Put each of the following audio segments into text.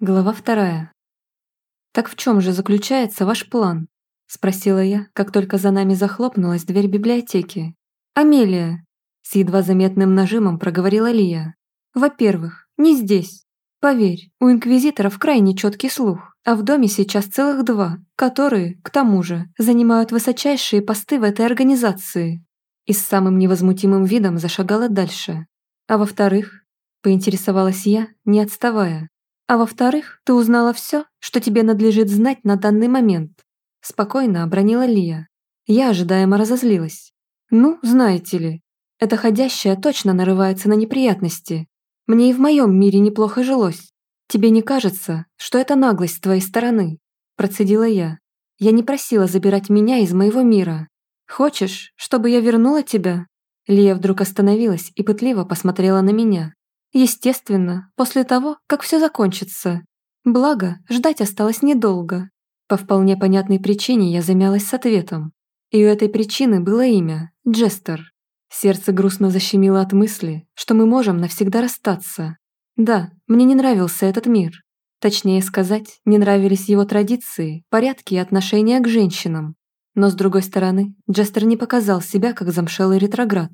Глава вторая. «Так в чем же заключается ваш план?» – спросила я, как только за нами захлопнулась дверь библиотеки. «Амелия!» – с едва заметным нажимом проговорила Лия. «Во-первых, не здесь. Поверь, у инквизиторов крайне четкий слух, а в доме сейчас целых два, которые, к тому же, занимают высочайшие посты в этой организации». И с самым невозмутимым видом зашагала дальше. А во-вторых, поинтересовалась я, не отставая. А во-вторых, ты узнала все, что тебе надлежит знать на данный момент. Спокойно обронила Лия. Я ожидаемо разозлилась. Ну, знаете ли, эта ходящая точно нарывается на неприятности. Мне и в моем мире неплохо жилось. Тебе не кажется, что это наглость с твоей стороны? Процедила я. Я не просила забирать меня из моего мира. Хочешь, чтобы я вернула тебя? Лия вдруг остановилась и пытливо посмотрела на меня. Естественно, после того, как все закончится. Благо, ждать осталось недолго. По вполне понятной причине я замялась с ответом. И у этой причины было имя – Джестер. Сердце грустно защемило от мысли, что мы можем навсегда расстаться. Да, мне не нравился этот мир. Точнее сказать, не нравились его традиции, порядки и отношения к женщинам. Но с другой стороны, Джестер не показал себя как замшелый ретроград.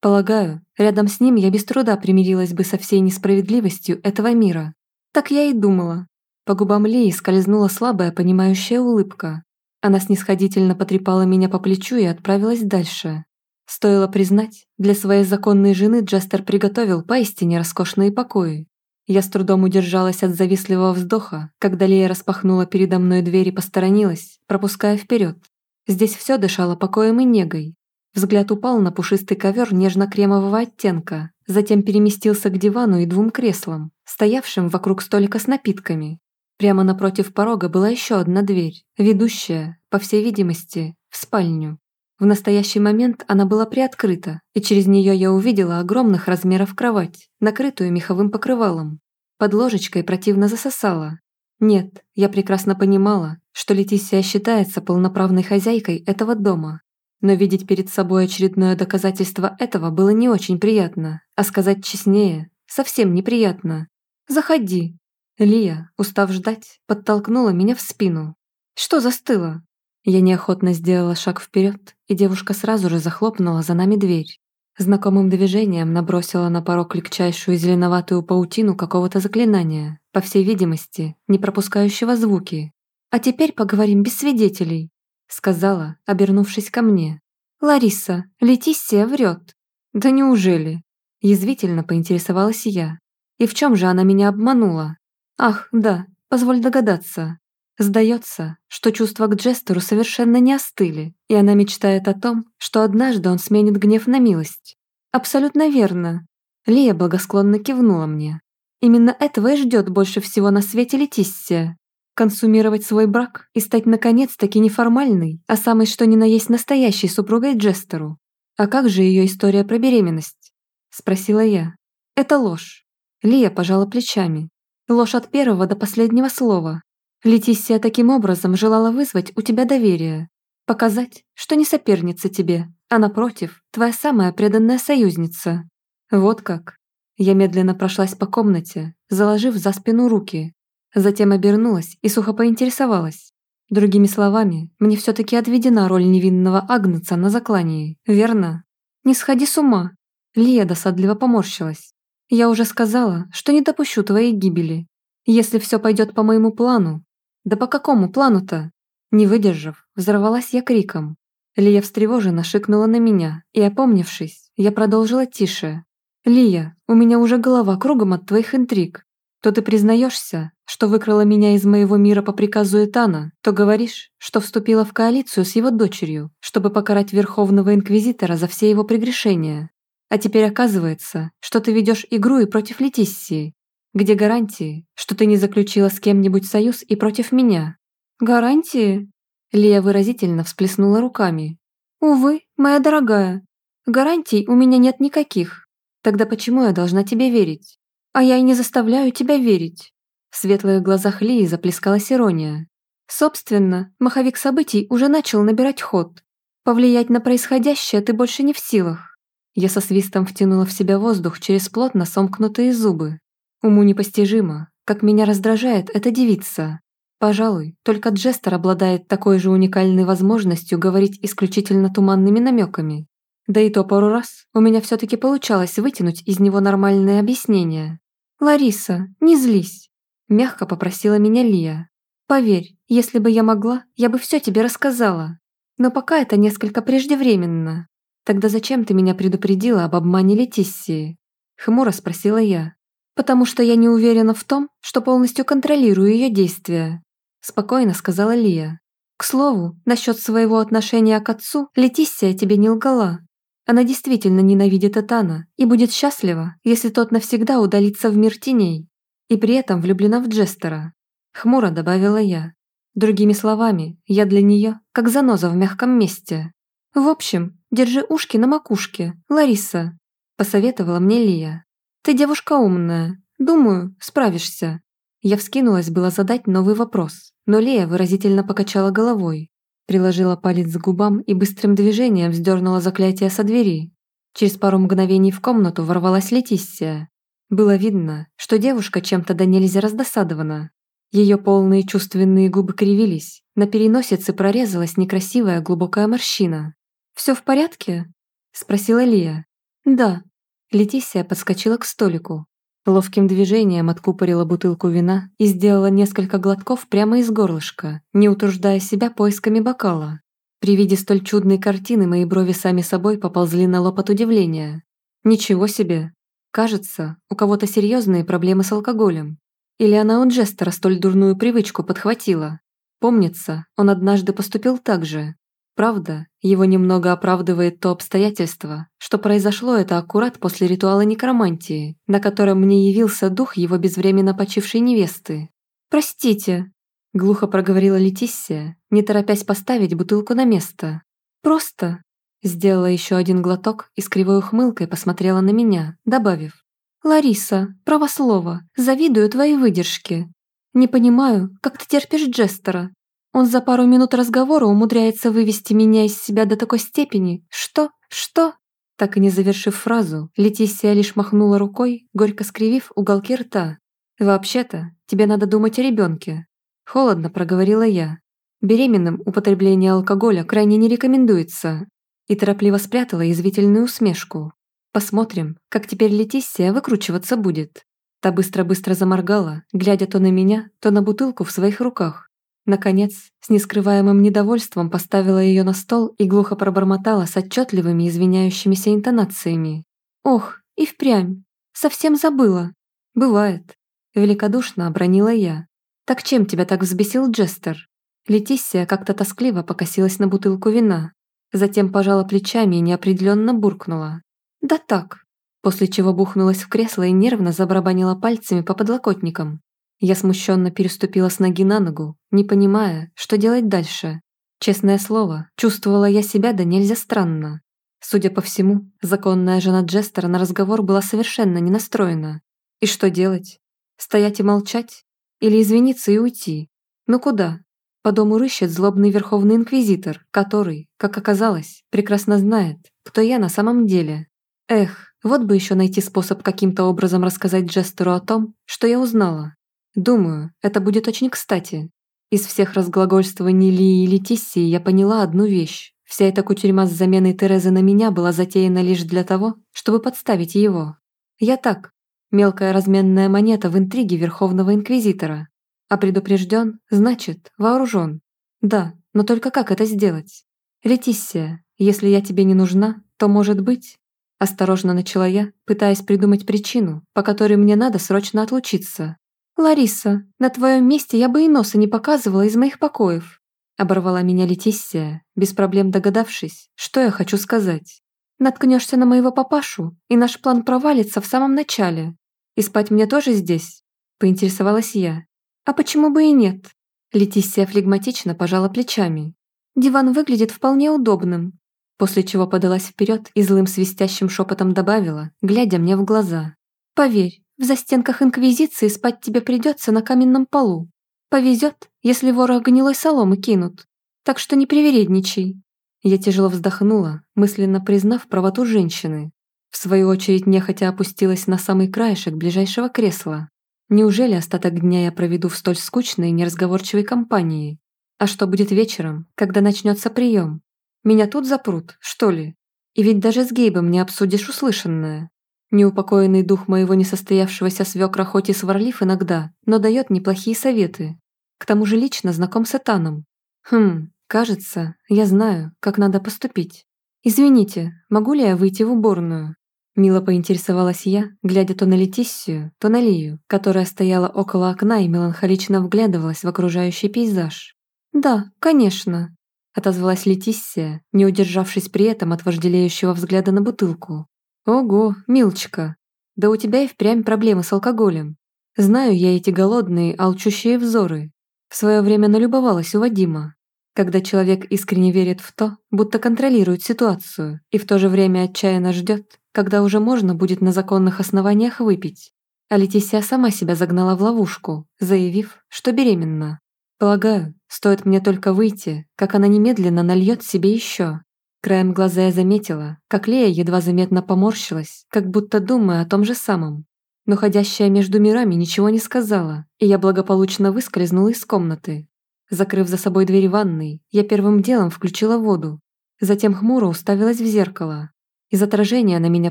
Полагаю, рядом с ним я без труда примирилась бы со всей несправедливостью этого мира. Так я и думала. По губам Лии скользнула слабая, понимающая улыбка. Она снисходительно потрепала меня по плечу и отправилась дальше. Стоило признать, для своей законной жены Джастер приготовил поистине роскошные покои. Я с трудом удержалась от завистливого вздоха, когда Лия распахнула передо мной дверь и посторонилась, пропуская вперед. Здесь все дышало покоем и негой, Взгляд упал на пушистый ковер нежно-кремового оттенка, затем переместился к дивану и двум креслам, стоявшим вокруг столика с напитками. Прямо напротив порога была еще одна дверь, ведущая, по всей видимости, в спальню. В настоящий момент она была приоткрыта, и через нее я увидела огромных размеров кровать, накрытую меховым покрывалом. Под ложечкой противно засосала. Нет, я прекрасно понимала, что Летисия считается полноправной хозяйкой этого дома, но видеть перед собой очередное доказательство этого было не очень приятно, а сказать честнее, совсем неприятно. «Заходи». Лия, устав ждать, подтолкнула меня в спину. «Что застыло?» Я неохотно сделала шаг вперед, и девушка сразу же захлопнула за нами дверь. Знакомым движением набросила на порог легчайшую зеленоватую паутину какого-то заклинания, по всей видимости, не пропускающего звуки. «А теперь поговорим без свидетелей», сказала, обернувшись ко мне. «Лариса, Летиссия врет». «Да неужели?» Язвительно поинтересовалась я. «И в чем же она меня обманула?» «Ах, да, позволь догадаться. Сдается, что чувства к Джестеру совершенно не остыли, и она мечтает о том, что однажды он сменит гнев на милость. Абсолютно верно. Лия благосклонно кивнула мне. Именно этого и ждет больше всего на свете Летиссия консумировать свой брак и стать наконец-таки неформальной, а самой что ни на есть настоящей супругой Джестеру. А как же ее история про беременность? Спросила я. Это ложь. Лия пожала плечами. Ложь от первого до последнего слова. Летисия таким образом желала вызвать у тебя доверие. Показать, что не соперница тебе, а напротив, твоя самая преданная союзница. Вот как. Я медленно прошлась по комнате, заложив за спину руки, Затем обернулась и сухо поинтересовалась. Другими словами, мне все-таки отведена роль невинного агнца на заклании, верно? Не сходи с ума. Лия досадливо поморщилась. Я уже сказала, что не допущу твоей гибели. Если все пойдет по моему плану. Да по какому плану-то? Не выдержав, взорвалась я криком. Лия встревоженно шикнула на меня, и, опомнившись, я продолжила тише. «Лия, у меня уже голова кругом от твоих интриг то ты признаешься, что выкрала меня из моего мира по приказу Этана, то говоришь, что вступила в коалицию с его дочерью, чтобы покарать Верховного Инквизитора за все его прегрешения. А теперь оказывается, что ты ведешь игру и против Летиссии. Где гарантии, что ты не заключила с кем-нибудь союз и против меня? Гарантии? Лия выразительно всплеснула руками. Увы, моя дорогая, гарантий у меня нет никаких. Тогда почему я должна тебе верить? А я и не заставляю тебя верить. В светлых глазах Лии заплескалась ирония. Собственно, маховик событий уже начал набирать ход. Повлиять на происходящее ты больше не в силах. Я со свистом втянула в себя воздух через плотно сомкнутые зубы. Уму непостижимо, как меня раздражает эта девица. Пожалуй, только Джестер обладает такой же уникальной возможностью говорить исключительно туманными намеками. Да и то пару раз у меня все-таки получалось вытянуть из него нормальные объяснения. «Лариса, не злись», – мягко попросила меня Лия. «Поверь, если бы я могла, я бы все тебе рассказала. Но пока это несколько преждевременно. Тогда зачем ты меня предупредила об обмане Летиссии?» Хмуро спросила я. «Потому что я не уверена в том, что полностью контролирую ее действия», спокойно сказала Лия. «К слову, насчет своего отношения к отцу Летиссия тебе не лгала. Она действительно ненавидит Этана и будет счастлива, если тот навсегда удалится в мир теней. И при этом влюблена в Джестера. Хмуро добавила я. Другими словами, я для нее как заноза в мягком месте. В общем, держи ушки на макушке, Лариса, посоветовала мне Лия. Ты девушка умная, думаю, справишься. Я вскинулась было задать новый вопрос, но Лия выразительно покачала головой, Приложила палец к губам и быстрым движением вздернула заклятие со двери. Через пару мгновений в комнату ворвалась Летиссия. Было видно, что девушка чем-то до нельзя раздосадована. Ее полные чувственные губы кривились, на переносице прорезалась некрасивая глубокая морщина. «Все в порядке?» – спросила Лия. «Да». Летисия подскочила к столику, Ловким движением откупорила бутылку вина и сделала несколько глотков прямо из горлышка, не утруждая себя поисками бокала. При виде столь чудной картины мои брови сами собой поползли на лоб от удивления. Ничего себе! Кажется, у кого-то серьезные проблемы с алкоголем. Или она у Джестера столь дурную привычку подхватила. Помнится, он однажды поступил так же, Правда, его немного оправдывает то обстоятельство, что произошло это аккурат после ритуала некромантии, на котором мне явился дух его безвременно почившей невесты. «Простите», – глухо проговорила Летиссия, не торопясь поставить бутылку на место. «Просто», – сделала еще один глоток и с кривой ухмылкой посмотрела на меня, добавив. «Лариса, право слово, завидую твоей выдержке. Не понимаю, как ты терпишь Джестера, он за пару минут разговора умудряется вывести меня из себя до такой степени. Что? Что? Так и не завершив фразу, Летисия лишь махнула рукой, горько скривив уголки рта. «Вообще-то, тебе надо думать о ребенке. Холодно проговорила я. Беременным употребление алкоголя крайне не рекомендуется. И торопливо спрятала извительную усмешку. Посмотрим, как теперь Летисия выкручиваться будет. Та быстро-быстро заморгала, глядя то на меня, то на бутылку в своих руках. Наконец, с нескрываемым недовольством поставила ее на стол и глухо пробормотала с отчетливыми извиняющимися интонациями. «Ох, и впрямь! Совсем забыла!» «Бывает!» – великодушно обронила я. «Так чем тебя так взбесил Джестер?» Летиссия как-то тоскливо покосилась на бутылку вина, затем пожала плечами и неопределенно буркнула. «Да так!» После чего бухнулась в кресло и нервно забарабанила пальцами по подлокотникам. Я смущенно переступила с ноги на ногу, не понимая, что делать дальше. Честное слово, чувствовала я себя да нельзя странно. Судя по всему, законная жена Джестера на разговор была совершенно не настроена. И что делать? Стоять и молчать? Или извиниться и уйти? Ну куда? По дому рыщет злобный верховный инквизитор, который, как оказалось, прекрасно знает, кто я на самом деле. Эх, вот бы еще найти способ каким-то образом рассказать Джестеру о том, что я узнала. Думаю, это будет очень кстати. Из всех разглагольствований Лии и Летиссии я поняла одну вещь. Вся эта кутерьма с заменой Терезы на меня была затеяна лишь для того, чтобы подставить его. Я так, мелкая разменная монета в интриге Верховного Инквизитора. А предупрежден, значит, вооружен. Да, но только как это сделать? Летиссия, если я тебе не нужна, то, может быть... Осторожно начала я, пытаясь придумать причину, по которой мне надо срочно отлучиться. «Лариса, на твоем месте я бы и носа не показывала из моих покоев», оборвала меня Летиссия, без проблем догадавшись, что я хочу сказать. «Наткнешься на моего папашу, и наш план провалится в самом начале. И спать мне тоже здесь?» поинтересовалась я. «А почему бы и нет?» Летиссия флегматично пожала плечами. «Диван выглядит вполне удобным», после чего подалась вперед и злым свистящим шепотом добавила, глядя мне в глаза. «Поверь, в застенках Инквизиции спать тебе придется на каменном полу. Повезет, если вора гнилой соломы кинут. Так что не привередничай». Я тяжело вздохнула, мысленно признав правоту женщины. В свою очередь нехотя опустилась на самый краешек ближайшего кресла. Неужели остаток дня я проведу в столь скучной и неразговорчивой компании? А что будет вечером, когда начнется прием? Меня тут запрут, что ли? И ведь даже с Гейбом не обсудишь услышанное. Неупокоенный дух моего несостоявшегося свекра хоть и сварлив иногда, но дает неплохие советы. К тому же лично знаком с Этаном. Хм, кажется, я знаю, как надо поступить. Извините, могу ли я выйти в уборную? Мило поинтересовалась я, глядя то на Летиссию, то на Лию, которая стояла около окна и меланхолично вглядывалась в окружающий пейзаж. «Да, конечно», – отозвалась Летиссия, не удержавшись при этом от вожделеющего взгляда на бутылку. «Ого, Милочка, да у тебя и впрямь проблемы с алкоголем. Знаю я эти голодные, алчущие взоры. В свое время налюбовалась у Вадима, когда человек искренне верит в то, будто контролирует ситуацию и в то же время отчаянно ждет, когда уже можно будет на законных основаниях выпить. А Летисия сама себя загнала в ловушку, заявив, что беременна. Полагаю, стоит мне только выйти, как она немедленно нальет себе еще. Краем глаза я заметила, как Лея едва заметно поморщилась, как будто думая о том же самом. Но ходящая между мирами ничего не сказала, и я благополучно выскользнула из комнаты, Закрыв за собой дверь ванной, я первым делом включила воду. Затем хмуро уставилась в зеркало. Из отражения на меня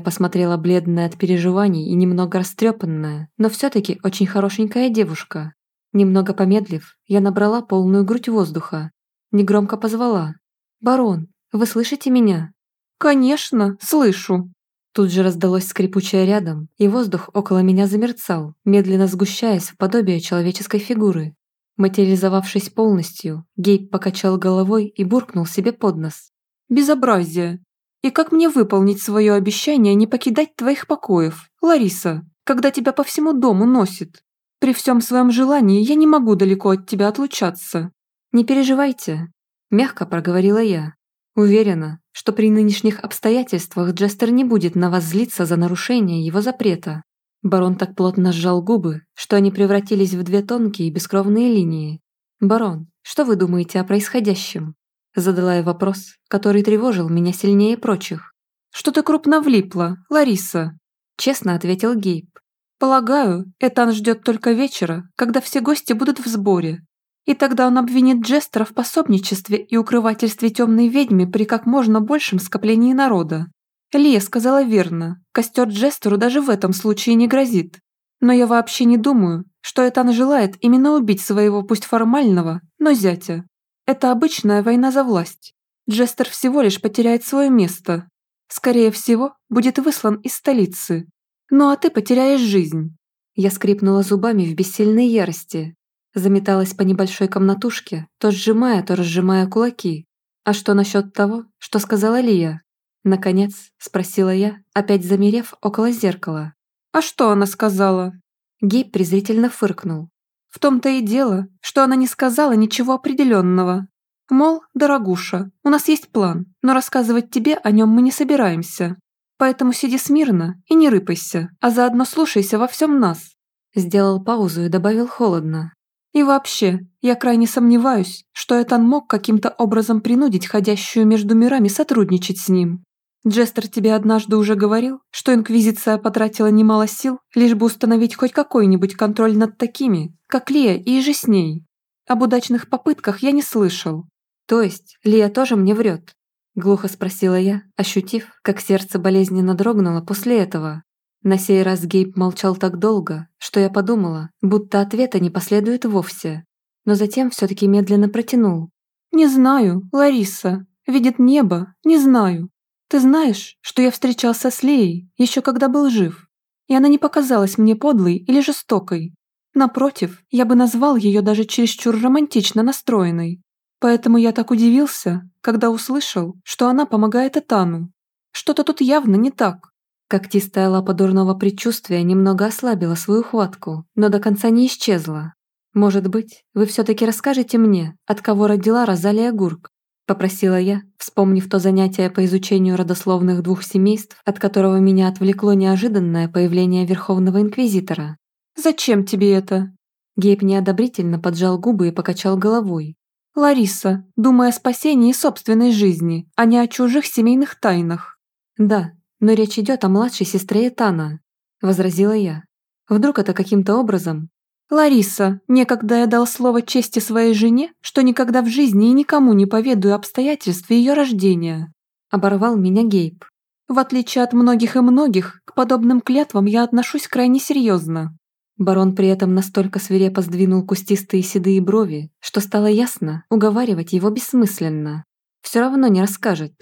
посмотрела бледная от переживаний и немного растрепанная, но все-таки очень хорошенькая девушка. Немного помедлив, я набрала полную грудь воздуха. Негромко позвала. «Барон, вы слышите меня?» «Конечно, слышу!» Тут же раздалось скрипучее рядом, и воздух около меня замерцал, медленно сгущаясь в подобие человеческой фигуры. Материализовавшись полностью, Гейб покачал головой и буркнул себе под нос. «Безобразие! И как мне выполнить свое обещание не покидать твоих покоев, Лариса, когда тебя по всему дому носит? При всем своем желании я не могу далеко от тебя отлучаться». «Не переживайте», – мягко проговорила я. Уверена, что при нынешних обстоятельствах Джестер не будет на вас злиться за нарушение его запрета. Барон так плотно сжал губы, что они превратились в две тонкие бескровные линии. «Барон, что вы думаете о происходящем?» Задала я вопрос, который тревожил меня сильнее прочих. «Что ты крупно влипла, Лариса?» Честно ответил Гейб. «Полагаю, Этан ждет только вечера, когда все гости будут в сборе. И тогда он обвинит Джестера в пособничестве и укрывательстве темной ведьмы при как можно большем скоплении народа. Лия сказала верно, костер Джестеру даже в этом случае не грозит. Но я вообще не думаю, что Этан желает именно убить своего пусть формального, но зятя. Это обычная война за власть. Джестер всего лишь потеряет свое место. Скорее всего, будет выслан из столицы. Ну а ты потеряешь жизнь. Я скрипнула зубами в бессильной ярости. Заметалась по небольшой комнатушке, то сжимая, то разжимая кулаки. А что насчет того, что сказала Лия? Наконец, спросила я, опять замерев около зеркала. «А что она сказала?» Гейб презрительно фыркнул. «В том-то и дело, что она не сказала ничего определенного. Мол, дорогуша, у нас есть план, но рассказывать тебе о нем мы не собираемся. Поэтому сиди смирно и не рыпайся, а заодно слушайся во всем нас». Сделал паузу и добавил холодно. «И вообще, я крайне сомневаюсь, что Этан мог каким-то образом принудить ходящую между мирами сотрудничать с ним. Джестер тебе однажды уже говорил, что Инквизиция потратила немало сил, лишь бы установить хоть какой-нибудь контроль над такими, как Лия и же с ней. Об удачных попытках я не слышал. То есть Лия тоже мне врет? Глухо спросила я, ощутив, как сердце болезненно дрогнуло после этого. На сей раз Гейб молчал так долго, что я подумала, будто ответа не последует вовсе. Но затем все-таки медленно протянул. «Не знаю, Лариса. Видит небо, не знаю. Ты знаешь, что я встречался с Леей еще когда был жив, и она не показалась мне подлой или жестокой. Напротив, я бы назвал ее даже чересчур романтично настроенной. Поэтому я так удивился, когда услышал, что она помогает Этану. Что-то тут явно не так. Когтистая лапа дурного предчувствия немного ослабила свою хватку, но до конца не исчезла. Может быть, вы все-таки расскажете мне, от кого родила Розалия Гурк, Попросила я, вспомнив то занятие по изучению родословных двух семейств, от которого меня отвлекло неожиданное появление Верховного Инквизитора. «Зачем тебе это?» Гейб неодобрительно поджал губы и покачал головой. «Лариса, думая о спасении собственной жизни, а не о чужих семейных тайнах». «Да, но речь идет о младшей сестре Этана», – возразила я. Вдруг это каким-то образом? «Лариса, некогда я дал слово чести своей жене, что никогда в жизни и никому не поведаю обстоятельств ее рождения», оборвал меня Гейб. «В отличие от многих и многих, к подобным клятвам я отношусь крайне серьезно». Барон при этом настолько свирепо сдвинул кустистые седые брови, что стало ясно, уговаривать его бессмысленно. Все равно не расскажет.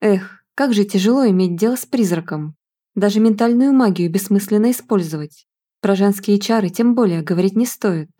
Эх, как же тяжело иметь дело с призраком. Даже ментальную магию бессмысленно использовать. Про женские чары тем более говорить не стоит.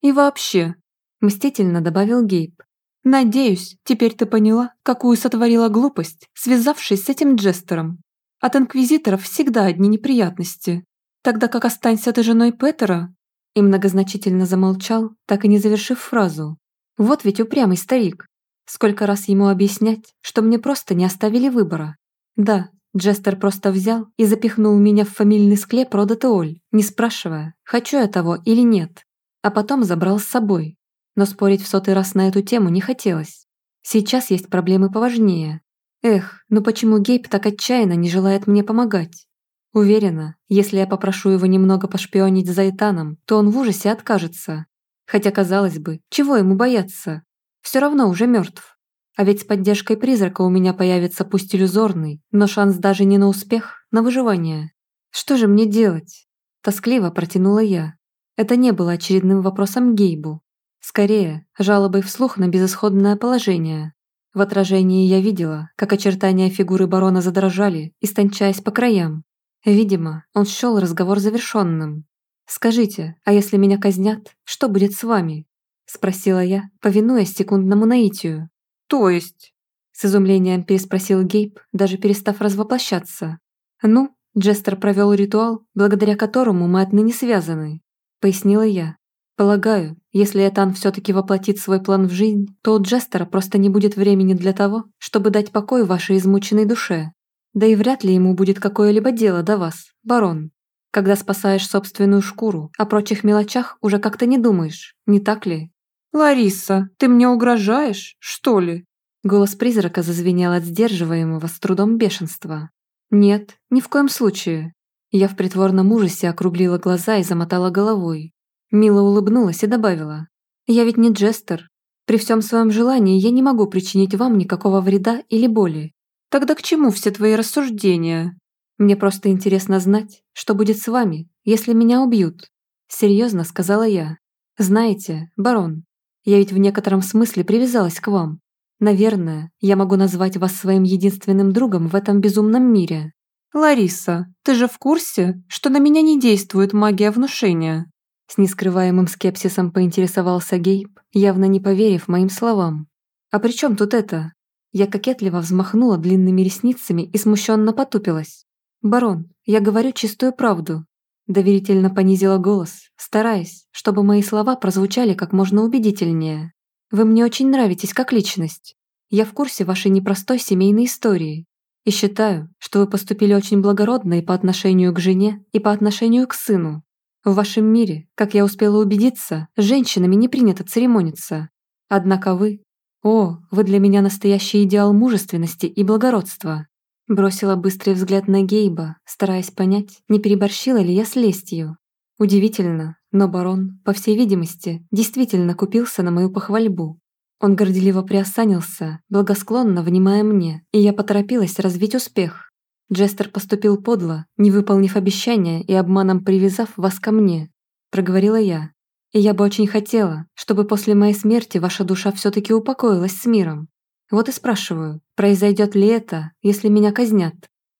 И вообще, мстительно добавил Гейб. Надеюсь, теперь ты поняла, какую сотворила глупость, связавшись с этим Джестером. От инквизиторов всегда одни неприятности. Тогда как останься ты женой Петера, и многозначительно замолчал, так и не завершив фразу. Вот ведь упрямый старик. Сколько раз ему объяснять, что мне просто не оставили выбора. Да, Джестер просто взял и запихнул меня в фамильный склеп рода Теоль, не спрашивая, хочу я того или нет. А потом забрал с собой. Но спорить в сотый раз на эту тему не хотелось. Сейчас есть проблемы поважнее. Эх, ну почему Гейб так отчаянно не желает мне помогать? Уверена, если я попрошу его немного пошпионить за Итаном, то он в ужасе откажется. Хотя, казалось бы, чего ему бояться? Все равно уже мертв. А ведь с поддержкой призрака у меня появится пусть иллюзорный, но шанс даже не на успех, на выживание. Что же мне делать? Тоскливо протянула я. Это не было очередным вопросом Гейбу. Скорее, жалобой вслух на безысходное положение. В отражении я видела, как очертания фигуры барона задрожали, истончаясь по краям. Видимо, он счел разговор завершенным. «Скажите, а если меня казнят, что будет с вами?» Спросила я, повинуясь секундному наитию. «То есть?» С изумлением переспросил Гейб, даже перестав развоплощаться. «Ну, Джестер провел ритуал, благодаря которому мы отныне связаны», пояснила я. «Полагаю, если Этан все-таки воплотит свой план в жизнь, то у Джестера просто не будет времени для того, чтобы дать покой вашей измученной душе. Да и вряд ли ему будет какое-либо дело до вас, барон. Когда спасаешь собственную шкуру, о прочих мелочах уже как-то не думаешь, не так ли?» «Лариса, ты мне угрожаешь, что ли?» Голос призрака зазвенел от сдерживаемого с трудом бешенства. «Нет, ни в коем случае». Я в притворном ужасе округлила глаза и замотала головой. Мила улыбнулась и добавила. «Я ведь не Джестер. При всем своем желании я не могу причинить вам никакого вреда или боли. Тогда к чему все твои рассуждения? Мне просто интересно знать, что будет с вами, если меня убьют». Серьезно сказала я. «Знаете, барон, я ведь в некотором смысле привязалась к вам. Наверное, я могу назвать вас своим единственным другом в этом безумном мире. Лариса, ты же в курсе, что на меня не действует магия внушения?» С нескрываемым скепсисом поинтересовался Гейб, явно не поверив моим словам. «А при чем тут это?» Я кокетливо взмахнула длинными ресницами и смущенно потупилась. «Барон, я говорю чистую правду. Доверительно понизила голос, стараясь, чтобы мои слова прозвучали как можно убедительнее. «Вы мне очень нравитесь как личность. Я в курсе вашей непростой семейной истории. И считаю, что вы поступили очень благородно и по отношению к жене, и по отношению к сыну. В вашем мире, как я успела убедиться, женщинами не принято церемониться. Однако вы... О, вы для меня настоящий идеал мужественности и благородства. Бросила быстрый взгляд на Гейба, стараясь понять, не переборщила ли я с лестью. Удивительно, но барон, по всей видимости, действительно купился на мою похвальбу. Он горделиво приосанился, благосклонно внимая мне, и я поторопилась развить успех. Джестер поступил подло, не выполнив обещания и обманом привязав вас ко мне, проговорила я. И я бы очень хотела, чтобы после моей смерти ваша душа все-таки упокоилась с миром. Вот и спрашиваю, произойдет ли это, если меня казнят?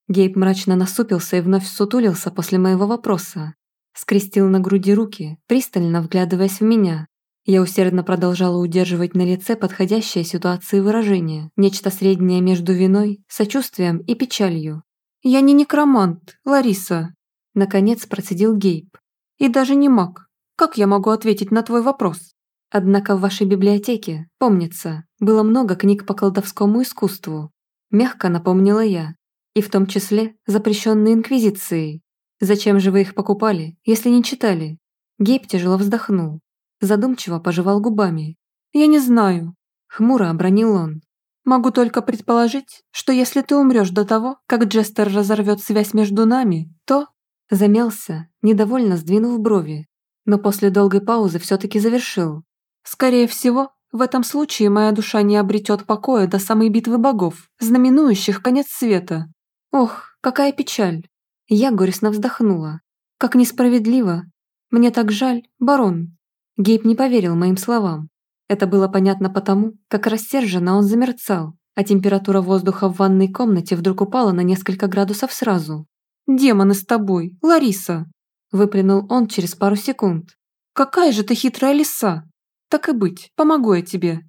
Гейб мрачно насупился и вновь сутулился после моего вопроса. Скрестил на груди руки, пристально вглядываясь в меня. Я усердно продолжала удерживать на лице подходящее ситуации выражение, нечто среднее между виной, сочувствием и печалью. «Я не некромант, Лариса», — наконец процедил Гейб. «И даже не маг. Как я могу ответить на твой вопрос?» Однако в вашей библиотеке, помнится, было много книг по колдовскому искусству. Мягко напомнила я. И в том числе запрещенные Инквизицией. Зачем же вы их покупали, если не читали? Гейб тяжело вздохнул. Задумчиво пожевал губами. «Я не знаю», — хмуро обронил он. «Могу только предположить, что если ты умрешь до того, как Джестер разорвет связь между нами, то...» Замялся, недовольно сдвинув брови, но после долгой паузы все-таки завершил. «Скорее всего, в этом случае моя душа не обретет покоя до самой битвы богов, знаменующих конец света. Ох, какая печаль!» Я горестно вздохнула. «Как несправедливо! Мне так жаль, барон!» Гейб не поверил моим словам. Это было понятно потому, как рассерженно он замерцал, а температура воздуха в ванной комнате вдруг упала на несколько градусов сразу. «Демоны с тобой, Лариса!» выплюнул он через пару секунд. «Какая же ты хитрая лиса! Так и быть, помогу я тебе.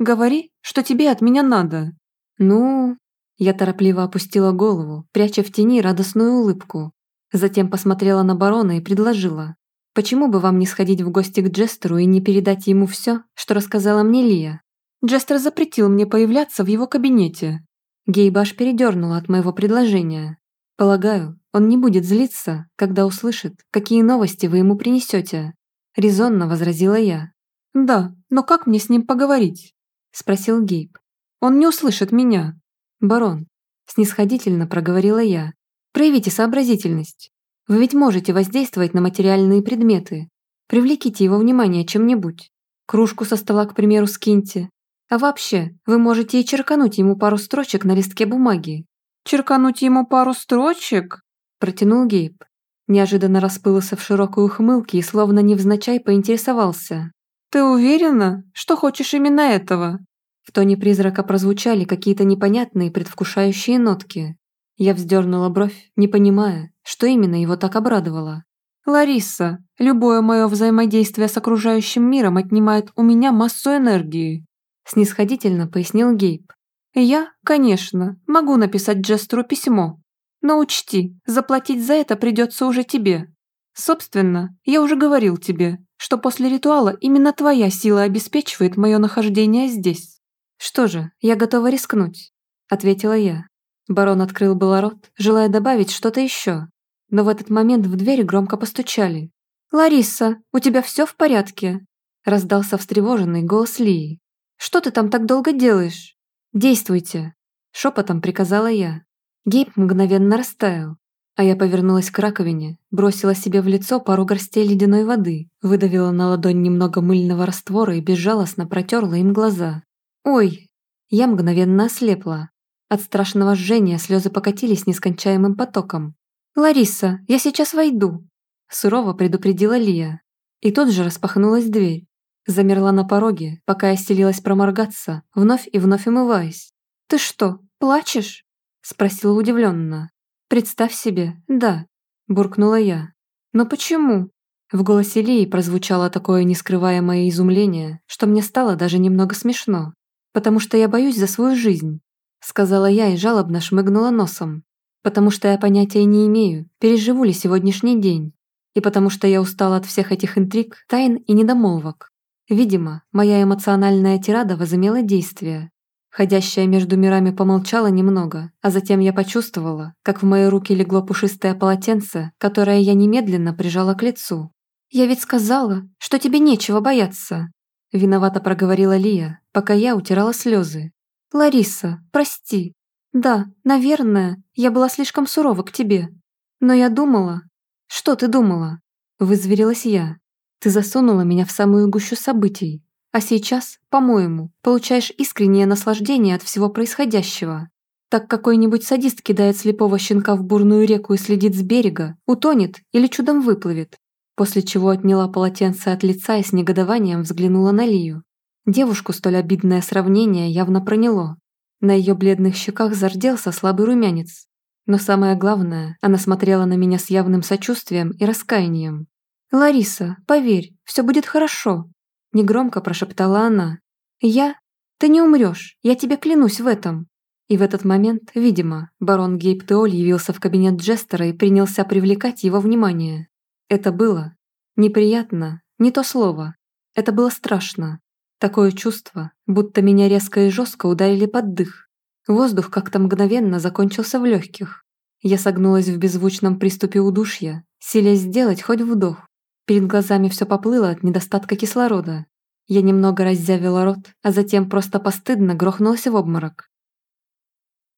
Говори, что тебе от меня надо». «Ну...» Я торопливо опустила голову, пряча в тени радостную улыбку. Затем посмотрела на барона и предложила. «Почему бы вам не сходить в гости к Джестеру и не передать ему все, что рассказала мне Лия? Джестер запретил мне появляться в его кабинете». Гейбаш передернула от моего предложения. «Полагаю, он не будет злиться, когда услышит, какие новости вы ему принесете», резонно возразила я. «Да, но как мне с ним поговорить?» спросил Гейб. «Он не услышит меня». «Барон», снисходительно проговорила я, проявите сообразительность. Вы ведь можете воздействовать на материальные предметы. Привлеките его внимание чем-нибудь. Кружку со стола, к примеру, скиньте. А вообще, вы можете и черкануть ему пару строчек на листке бумаги. «Черкануть ему пару строчек?» протянул Гейб. Неожиданно расплылся в широкой ухмылке и словно невзначай поинтересовался. «Ты уверена, что хочешь именно этого?» В тоне призрака прозвучали какие-то непонятные предвкушающие нотки. Я вздернула бровь, не понимая, что именно его так обрадовало. «Лариса, любое мое взаимодействие с окружающим миром отнимает у меня массу энергии», снисходительно пояснил Гейб. «Я, конечно, могу написать Джестеру письмо, но учти, заплатить за это придется уже тебе. Собственно, я уже говорил тебе, что после ритуала именно твоя сила обеспечивает мое нахождение здесь. Что же, я готова рискнуть, ответила я. Барон открыл было рот, желая добавить что-то еще, но в этот момент в дверь громко постучали. «Лариса, у тебя все в порядке?» раздался встревоженный голос Лии. «Что ты там так долго делаешь?» «Действуйте!» шепотом приказала я. Гейб мгновенно растаял, а я повернулась к раковине, бросила себе в лицо пару горстей ледяной воды, выдавила на ладонь немного мыльного раствора и безжалостно протерла им глаза. «Ой!» Я мгновенно ослепла. От страшного жжения слезы покатились нескончаемым потоком. «Лариса, я сейчас войду!» Сурово предупредила Лия. И тут же распахнулась дверь. Замерла на пороге, пока я стелилась проморгаться, вновь и вновь умываясь. «Ты что, плачешь?» Спросила удивленно. «Представь себе, да», – буркнула я. «Но почему?» В голосе Лии прозвучало такое нескрываемое изумление, что мне стало даже немного смешно. «Потому что я боюсь за свою жизнь», – сказала я и жалобно шмыгнула носом. «Потому что я понятия не имею, переживу ли сегодняшний день. И потому что я устала от всех этих интриг, тайн и недомолвок. Видимо, моя эмоциональная тирада возымела действие, Ходящая между мирами помолчала немного, а затем я почувствовала, как в мои руки легло пушистое полотенце, которое я немедленно прижала к лицу. «Я ведь сказала, что тебе нечего бояться», – виновато проговорила Лия, пока я утирала слезы. «Лариса, прости. Да, наверное, я была слишком сурова к тебе. Но я думала...» «Что ты думала?» – вызверилась я. «Ты засунула меня в самую гущу событий, а сейчас, по-моему, получаешь искреннее наслаждение от всего происходящего. Так какой-нибудь садист кидает слепого щенка в бурную реку и следит с берега, утонет или чудом выплывет. После чего отняла полотенце от лица и с негодованием взглянула на Лию. Девушку столь обидное сравнение явно проняло. На ее бледных щеках зарделся слабый румянец. Но самое главное, она смотрела на меня с явным сочувствием и раскаянием. «Лариса, поверь, все будет хорошо», Негромко прошептала она. «Я? Ты не умрешь, я тебе клянусь в этом». И в этот момент, видимо, барон Гейб Теоль явился в кабинет Джестера и принялся привлекать его внимание. Это было неприятно, не то слово. Это было страшно. Такое чувство, будто меня резко и жестко ударили под дых. Воздух как-то мгновенно закончился в легких. Я согнулась в беззвучном приступе удушья, силясь сделать хоть вдох. Перед глазами все поплыло от недостатка кислорода. Я немного раззявила рот, а затем просто постыдно грохнулась в обморок.